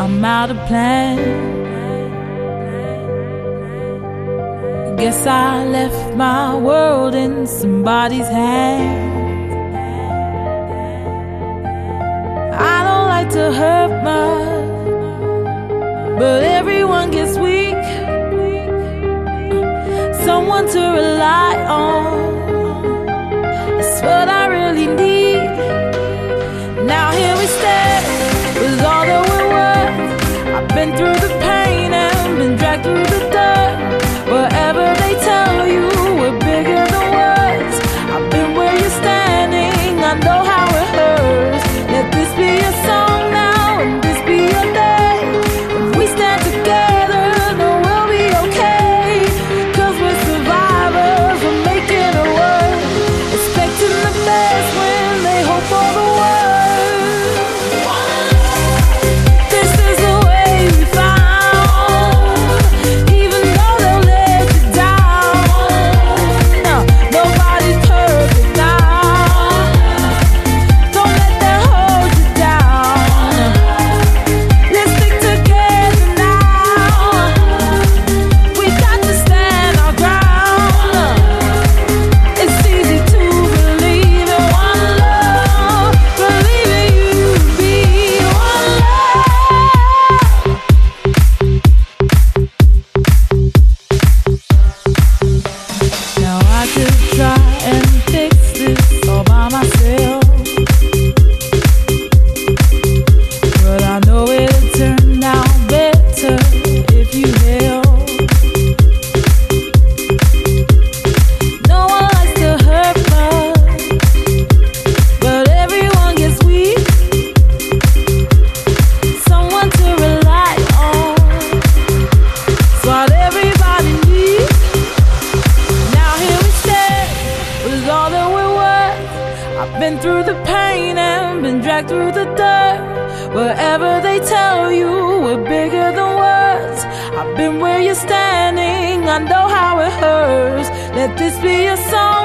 I'm out of plan. Guess I left my world in somebody's hands. I don't like to hurt much, but everyone gets weak. Someone to rely on. It's what I really need. Now here we stand. try and Been through the pain and been dragged through the dirt. Whatever they tell you, we're bigger than words. I've been where you're standing, I know how it hurts. Let this be a song.